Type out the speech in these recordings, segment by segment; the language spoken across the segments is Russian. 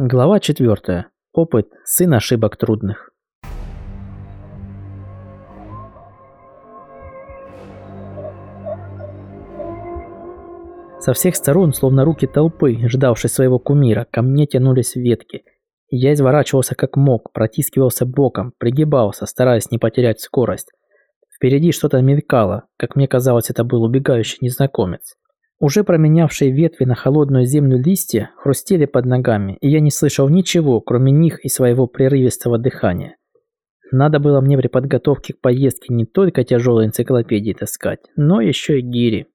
Глава 4. Опыт – сын ошибок трудных. Со всех сторон, словно руки толпы, ждавшей своего кумира, ко мне тянулись ветки. Я изворачивался как мог, протискивался боком, пригибался, стараясь не потерять скорость. Впереди что-то мелькало, как мне казалось, это был убегающий незнакомец. Уже променявшие ветви на холодную землю листья хрустели под ногами, и я не слышал ничего, кроме них и своего прерывистого дыхания. Надо было мне при подготовке к поездке не только тяжелые энциклопедии таскать, но еще и гири.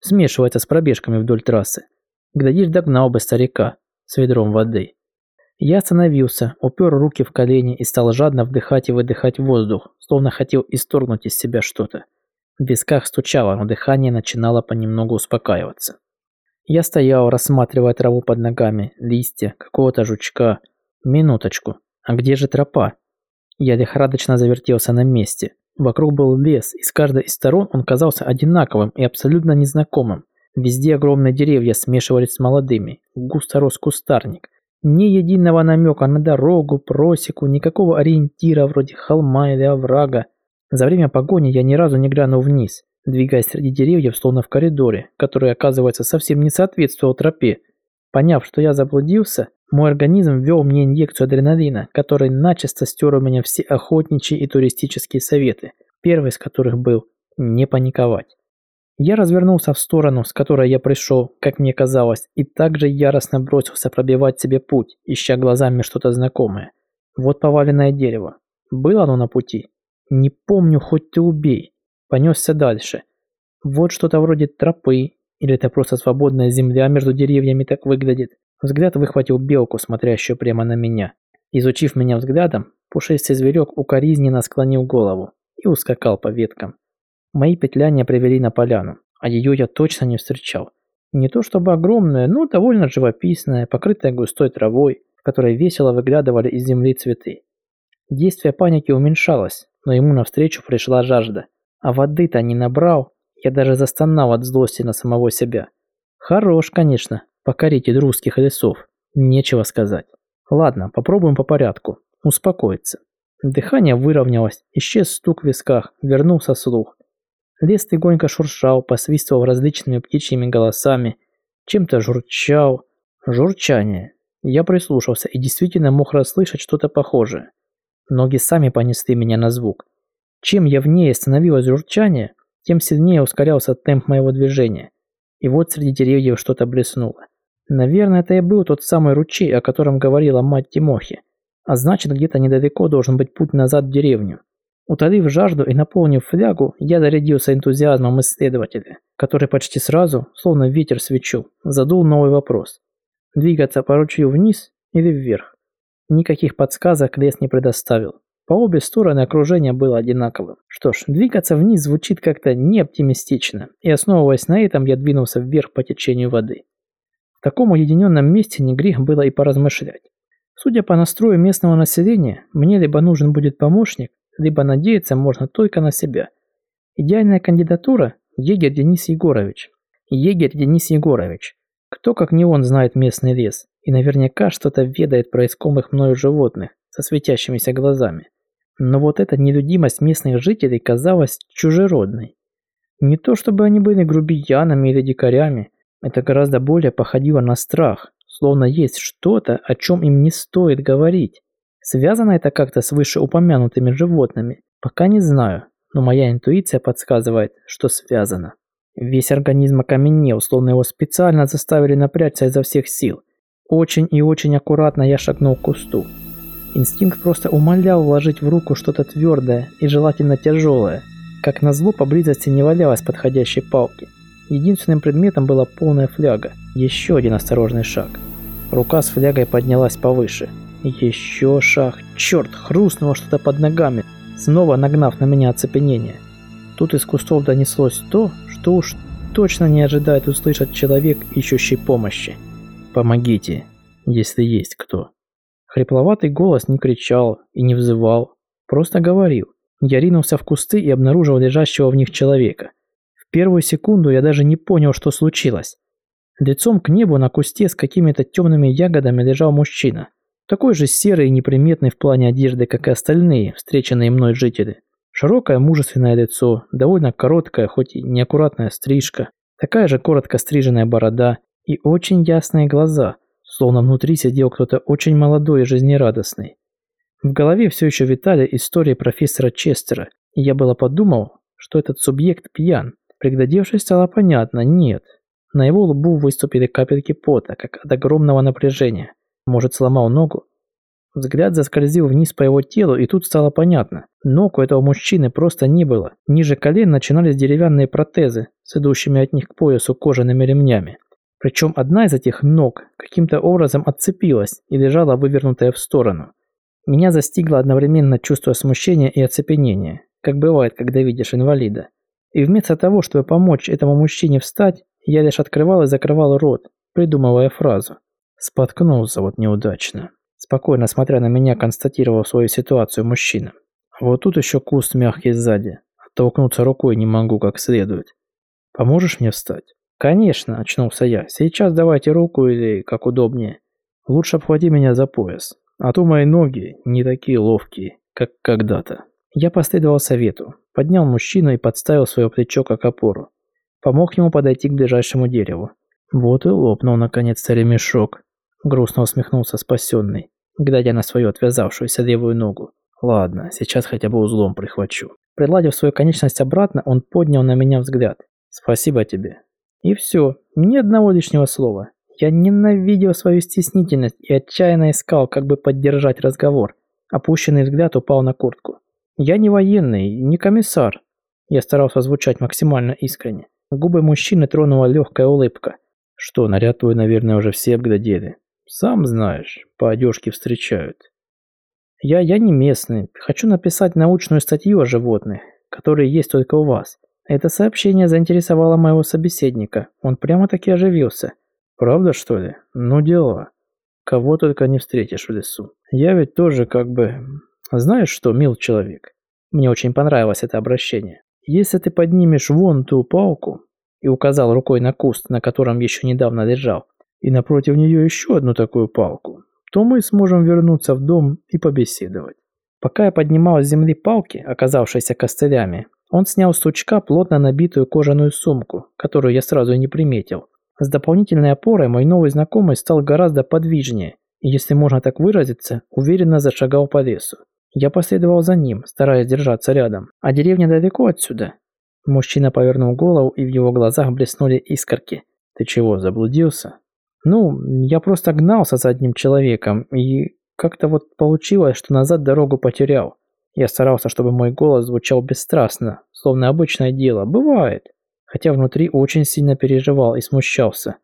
Смешивается с пробежками вдоль трассы. Глядишь, догнал бы старика с ведром воды. Я остановился, упер руки в колени и стал жадно вдыхать и выдыхать воздух, словно хотел исторгнуть из себя что-то. В висках стучало, но дыхание начинало понемногу успокаиваться. Я стоял, рассматривая траву под ногами, листья, какого-то жучка. Минуточку, а где же тропа? Я лихорадочно завертелся на месте. Вокруг был лес, и с каждой из сторон он казался одинаковым и абсолютно незнакомым. Везде огромные деревья смешивались с молодыми, густо рос кустарник. Ни единого намека на дорогу, просеку, никакого ориентира вроде холма или оврага. За время погони я ни разу не глянул вниз, двигаясь среди деревьев, словно в коридоре, который, оказывается, совсем не соответствовал тропе. Поняв, что я заблудился, мой организм ввел мне инъекцию адреналина, который начисто стер у меня все охотничьи и туристические советы, первый из которых был «не паниковать». Я развернулся в сторону, с которой я пришел, как мне казалось, и также яростно бросился пробивать себе путь, ища глазами что-то знакомое. Вот поваленное дерево. Было оно на пути? Не помню, хоть ты убей. Понесся дальше. Вот что-то вроде тропы, или это просто свободная земля между деревьями так выглядит. Взгляд выхватил белку, смотрящую прямо на меня. Изучив меня взглядом, пушистый зверек укоризненно склонил голову и ускакал по веткам. Мои петляния привели на поляну, а ее я точно не встречал. Не то чтобы огромная, но довольно живописная, покрытая густой травой, в которой весело выглядывали из земли цветы. Действие паники уменьшалось, но ему навстречу пришла жажда. А воды-то не набрал, я даже застонал от злости на самого себя. Хорош, конечно, покоритель русских лесов, нечего сказать. Ладно, попробуем по порядку, успокоиться. Дыхание выровнялось, исчез стук в висках, вернулся слух. Лес тихонько шуршал, посвистывал различными птичьими голосами, чем-то журчал. Журчание. Я прислушался и действительно мог расслышать что-то похожее. Ноги сами понесли меня на звук. Чем явнее становилось журчание, тем сильнее ускорялся темп моего движения. И вот среди деревьев что-то блеснуло. Наверное, это и был тот самый ручей, о котором говорила мать Тимохи. А значит, где-то недалеко должен быть путь назад в деревню. Утолив жажду и наполнив флягу, я зарядился энтузиазмом исследователя, который почти сразу, словно ветер свечу, задул новый вопрос. Двигаться по ручью вниз или вверх? Никаких подсказок лес не предоставил. По обе стороны окружения было одинаковым. Что ж, двигаться вниз звучит как-то неоптимистично, и основываясь на этом, я двинулся вверх по течению воды. В таком уединенном месте не грех было и поразмышлять. Судя по настрою местного населения, мне либо нужен будет помощник, либо надеяться можно только на себя. Идеальная кандидатура – егерь Денис Егорович. Егерь Денис Егорович. Кто, как не он, знает местный лес? И наверняка что-то ведает про искомых мною животных со светящимися глазами. Но вот эта нелюдимость местных жителей казалась чужеродной. Не то чтобы они были грубиянами или дикарями, это гораздо более походило на страх, словно есть что-то, о чем им не стоит говорить. Связано это как-то с вышеупомянутыми животными? Пока не знаю, но моя интуиция подсказывает, что связано. Весь организм окаменел, словно его специально заставили напрячься изо всех сил – очень и очень аккуратно я шагнул к кусту. Инстинкт просто умолял вложить в руку что-то твердое и желательно тяжелое. Как назло, поблизости не валялось подходящей палки. Единственным предметом была полная фляга. Еще один осторожный шаг. Рука с флягой поднялась повыше. Еще шаг. Черт, хрустнуло что-то под ногами, снова нагнав на меня оцепенение. Тут из кустов донеслось то, что уж точно не ожидает услышать человек, ищущий помощи. Помогите, если есть кто. Хрипловатый голос не кричал и не взывал, просто говорил. Я ринулся в кусты и обнаружил лежащего в них человека. В первую секунду я даже не понял, что случилось. Лицом к небу на кусте с какими-то темными ягодами лежал мужчина. Такой же серый и неприметный в плане одежды, как и остальные, встреченные мной жители. Широкое мужественное лицо, довольно короткая, хоть и неаккуратная стрижка, такая же коротко стриженная борода и очень ясные глаза, словно внутри сидел кто-то очень молодой и жизнерадостный. В голове все еще витали истории профессора Честера, и я было подумал, что этот субъект пьян. Приглядевшись, стало понятно, нет. На его лбу выступили капельки пота, как от огромного напряжения. Может, сломал ногу? Взгляд заскользил вниз по его телу, и тут стало понятно. Ног у этого мужчины просто не было. Ниже колен начинались деревянные протезы, с идущими от них к поясу кожаными ремнями. Причем одна из этих ног каким-то образом отцепилась и лежала вывернутая в сторону. Меня застигло одновременно чувство смущения и оцепенения, как бывает, когда видишь инвалида. И вместо того, чтобы помочь этому мужчине встать, я лишь открывал и закрывал рот, придумывая фразу. Споткнулся вот неудачно. Спокойно смотря на меня, констатировал свою ситуацию мужчина. Вот тут еще куст мягкий сзади. Оттолкнуться рукой не могу как следует. Поможешь мне встать? Конечно, очнулся я. Сейчас давайте руку или как удобнее. Лучше обхвати меня за пояс. А то мои ноги не такие ловкие, как когда-то. Я последовал совету. Поднял мужчину и подставил свое плечо как опору. Помог ему подойти к ближайшему дереву. Вот и лопнул наконец-то ремешок. Грустно усмехнулся спасенный, глядя на свою отвязавшуюся левую ногу. Ладно, сейчас хотя бы узлом прихвачу. Приладив свою конечность обратно, он поднял на меня взгляд. Спасибо тебе. И все, ни одного лишнего слова. Я ненавидел свою стеснительность и отчаянно искал, как бы поддержать разговор. Опущенный взгляд упал на куртку. Я не военный, не комиссар. Я старался звучать максимально искренне. Губы мужчины тронула легкая улыбка. Что, наряд твой, наверное, уже все обглядели. Сам знаешь, по одежке встречают. Я, я не местный. Хочу написать научную статью о животных, которые есть только у вас. Это сообщение заинтересовало моего собеседника. Он прямо-таки оживился. Правда, что ли? Ну дела. Кого только не встретишь в лесу. Я ведь тоже как бы... Знаешь что, мил человек? Мне очень понравилось это обращение. Если ты поднимешь вон ту палку, и указал рукой на куст, на котором еще недавно лежал, и напротив нее еще одну такую палку, то мы сможем вернуться в дом и побеседовать. Пока я поднимал с земли палки, оказавшиеся костылями, он снял с сучка плотно набитую кожаную сумку, которую я сразу не приметил. С дополнительной опорой мой новый знакомый стал гораздо подвижнее, и, если можно так выразиться, уверенно зашагал по лесу. Я последовал за ним, стараясь держаться рядом. А деревня далеко отсюда. Мужчина повернул голову, и в его глазах блеснули искорки. «Ты чего, заблудился?» «Ну, я просто гнался за одним человеком, и как-то вот получилось, что назад дорогу потерял. Я старался, чтобы мой голос звучал бесстрастно, словно обычное дело. Бывает хотя внутри очень сильно переживал и смущался.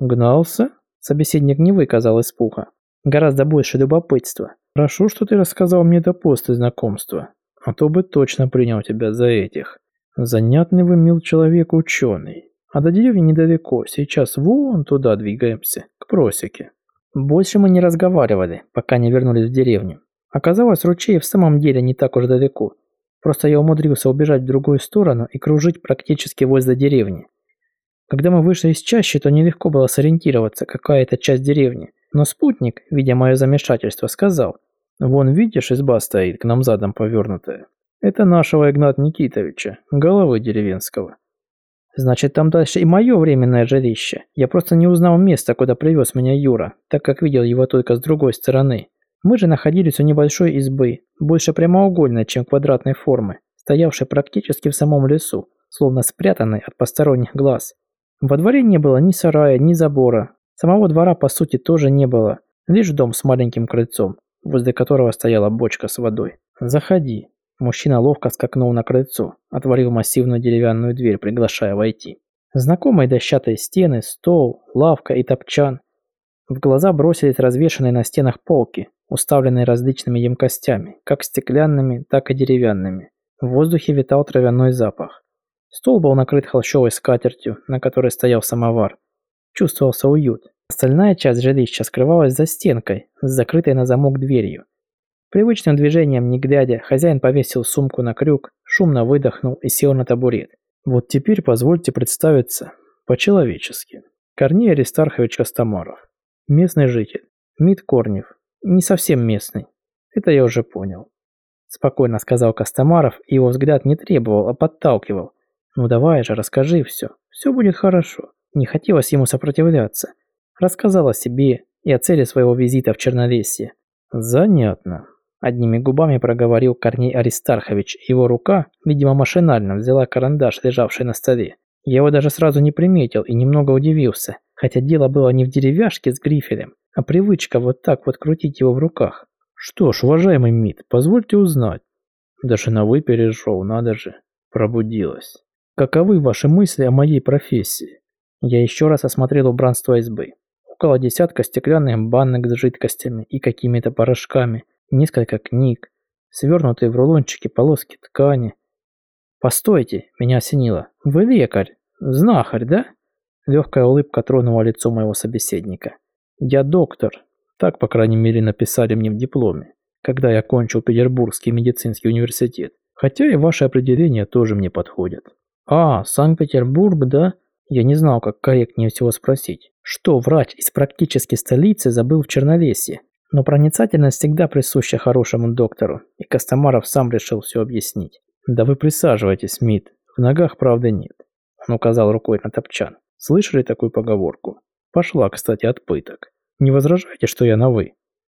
«Гнался?» Собеседник не выказал испуга. Гораздо больше любопытства. «Хорошо, что ты рассказал мне это после знакомства, а то бы точно принял тебя за этих. Занятный вы, мил человек, ученый. А до деревни недалеко, сейчас вон туда двигаемся, к просеке». Больше мы не разговаривали, пока не вернулись в деревню. Оказалось, ручей в самом деле не так уж далеко – Просто я умудрился убежать в другую сторону и кружить практически возле деревни. Когда мы вышли из чащи, то нелегко было сориентироваться, какая это часть деревни. Но спутник, видя мое замешательство, сказал, «Вон, видишь, изба стоит, к нам задом повернутая. Это нашего Игната Никитовича, головы деревенского». Значит, там дальше и мое временное жилище. Я просто не узнал места, куда привез меня Юра, так как видел его только с другой стороны. Мы же находились у небольшой избы, больше прямоугольной, чем квадратной формы, стоявшей практически в самом лесу, словно спрятанной от посторонних глаз. Во дворе не было ни сарая, ни забора. Самого двора, по сути, тоже не было. Лишь дом с маленьким крыльцом, возле которого стояла бочка с водой. «Заходи». Мужчина ловко скакнул на крыльцо, отворил массивную деревянную дверь, приглашая войти. Знакомые дощатые стены, стол, лавка и топчан. В глаза бросились развешанные на стенах полки, уставленные различными емкостями, как стеклянными, так и деревянными. В воздухе витал травяной запах. Стол был накрыт холщовой скатертью, на которой стоял самовар. Чувствовался уют. Остальная часть жилища скрывалась за стенкой, с закрытой на замок дверью. Привычным движением, не глядя, хозяин повесил сумку на крюк, шумно выдохнул и сел на табурет. Вот теперь позвольте представиться по-человечески. Корней Аристархович Костомаров. Местный житель. Мит Корнев. Не совсем местный. Это я уже понял. Спокойно сказал Костомаров, и его взгляд не требовал, а подталкивал. Ну давай же, расскажи все. Все будет хорошо. Не хотелось ему сопротивляться. Рассказал о себе и о цели своего визита в Чернолесье. Занятно. Одними губами проговорил Корней Аристархович. Его рука, видимо машинально, взяла карандаш, лежавший на столе. Я его даже сразу не приметил и немного удивился. Хотя дело было не в деревяшке с грифелем, а привычка вот так вот крутить его в руках. Что ж, уважаемый МИД, позвольте узнать. Даже на вы перешел, надо же. Пробудилась. Каковы ваши мысли о моей профессии? Я еще раз осмотрел убранство избы. Около десятка стеклянных банок с жидкостями и какими-то порошками, несколько книг, свернутые в рулончики полоски ткани. Постойте, меня осенило. Вы лекарь, знахарь, да? Легкая улыбка тронула лицо моего собеседника. Я доктор, так, по крайней мере, написали мне в дипломе, когда я кончил Петербургский медицинский университет. Хотя и ваши определения тоже мне подходят. А, Санкт-Петербург, да? Я не знал, как корректнее всего спросить. Что врач из практически столицы забыл в Черновесье? Но проницательность всегда присуща хорошему доктору, и Костомаров сам решил все объяснить. «Да вы присаживайтесь, Мит. В ногах правды нет». Он указал рукой на топчан. Слышали такую поговорку? Пошла, кстати, от пыток. Не возражайте, что я на «вы».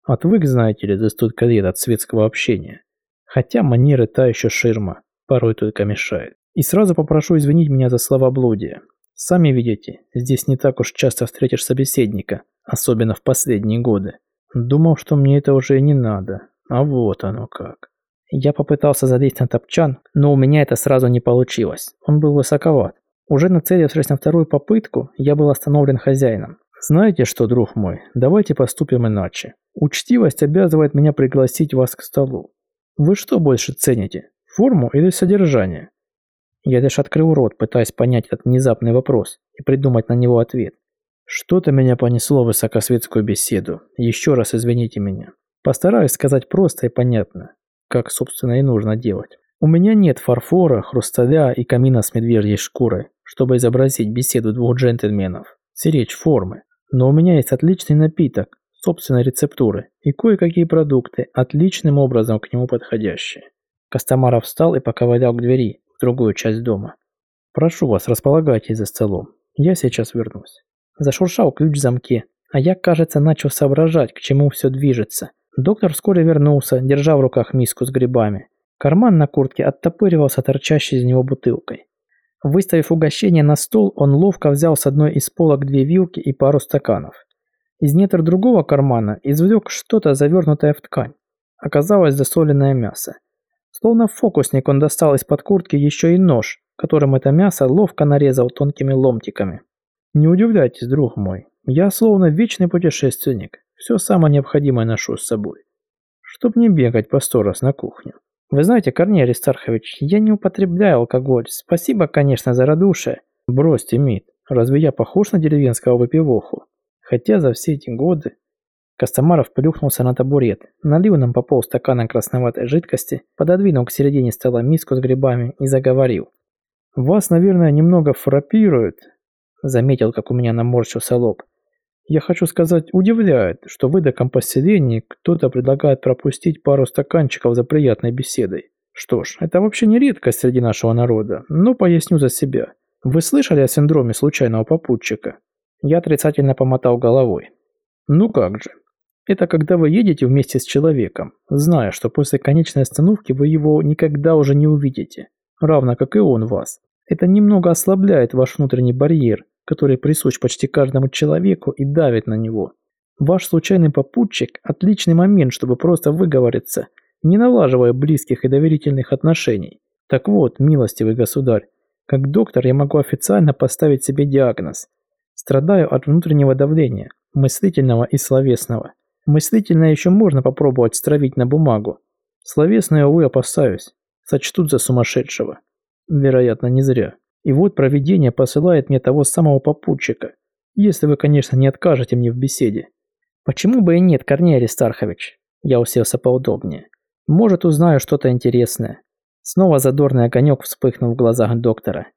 Отвык, знаете ли, за столько от светского общения. Хотя манеры та еще ширма, порой только мешает. И сразу попрошу извинить меня за словоблудие. Сами видите, здесь не так уж часто встретишь собеседника, особенно в последние годы. Думал, что мне это уже не надо, а вот оно как. Я попытался залезть на топчан, но у меня это сразу не получилось. Он был высоковат. Уже нацелившись на вторую попытку, я был остановлен хозяином. «Знаете что, друг мой, давайте поступим иначе. Учтивость обязывает меня пригласить вас к столу. Вы что больше цените, форму или содержание?» Я лишь открыл рот, пытаясь понять этот внезапный вопрос и придумать на него ответ. Что-то меня понесло в высокосветскую беседу. Еще раз извините меня. Постараюсь сказать просто и понятно, как, собственно, и нужно делать. У меня нет фарфора, хрусталя и камина с медвежьей шкурой, чтобы изобразить беседу двух джентльменов, сиречь формы. Но у меня есть отличный напиток, собственной рецептуры и кое-какие продукты, отличным образом к нему подходящие. Костомаров встал и поковылял к двери, в другую часть дома. «Прошу вас, располагайтесь за столом. Я сейчас вернусь». Зашуршал ключ в замке, а я, кажется, начал соображать, к чему все движется. Доктор вскоре вернулся, держа в руках миску с грибами. Карман на куртке оттопыривался торчащей из него бутылкой. Выставив угощение на стол, он ловко взял с одной из полок две вилки и пару стаканов. Из недр другого кармана извлек что-то завернутое в ткань. Оказалось засоленное мясо. Словно фокусник он достал из-под куртки еще и нож, которым это мясо ловко нарезал тонкими ломтиками. Не удивляйтесь, друг мой, я словно вечный путешественник, все самое необходимое ношу с собой, чтоб не бегать по сто раз на кухню. Вы знаете, Корней Аристархович, я не употребляю алкоголь, спасибо, конечно, за радушие. Бросьте, Мит, разве я похож на деревенского выпивоху? Хотя за все эти годы... Костомаров плюхнулся на табурет, налил нам по полстакана красноватой жидкости, пододвинул к середине стола миску с грибами и заговорил. «Вас, наверное, немного фрапирует, Заметил, как у меня наморщился лоб. Я хочу сказать, удивляет, что в эдаком поселении кто-то предлагает пропустить пару стаканчиков за приятной беседой. Что ж, это вообще не редкость среди нашего народа, но поясню за себя. Вы слышали о синдроме случайного попутчика? Я отрицательно помотал головой. Ну как же. Это когда вы едете вместе с человеком, зная, что после конечной остановки вы его никогда уже не увидите, равно как и он вас. Это немного ослабляет ваш внутренний барьер, который присущ почти каждому человеку и давит на него. Ваш случайный попутчик – отличный момент, чтобы просто выговориться, не налаживая близких и доверительных отношений. Так вот, милостивый государь, как доктор я могу официально поставить себе диагноз. Страдаю от внутреннего давления, мыслительного и словесного. Мыслительное еще можно попробовать стравить на бумагу. Словесное, увы, опасаюсь. Сочтут за сумасшедшего. Вероятно, не зря. И вот провидение посылает мне того самого попутчика, если вы, конечно, не откажете мне в беседе. Почему бы и нет, Корней Аристархович? Я уселся поудобнее. Может, узнаю что-то интересное. Снова задорный огонек вспыхнул в глазах доктора.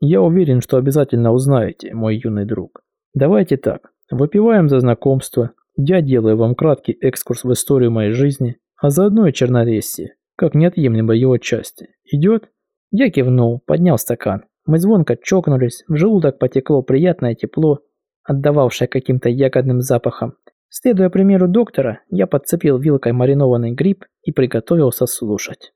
Я уверен, что обязательно узнаете, мой юный друг. Давайте так, выпиваем за знакомство, я делаю вам краткий экскурс в историю моей жизни, а заодно и черноресие, как неотъемлемой его части. Идет? Я кивнул, поднял стакан. Мы звонко чокнулись, в желудок потекло приятное тепло, отдававшее каким-то ягодным запахом. Следуя примеру доктора, я подцепил вилкой маринованный гриб и приготовился слушать.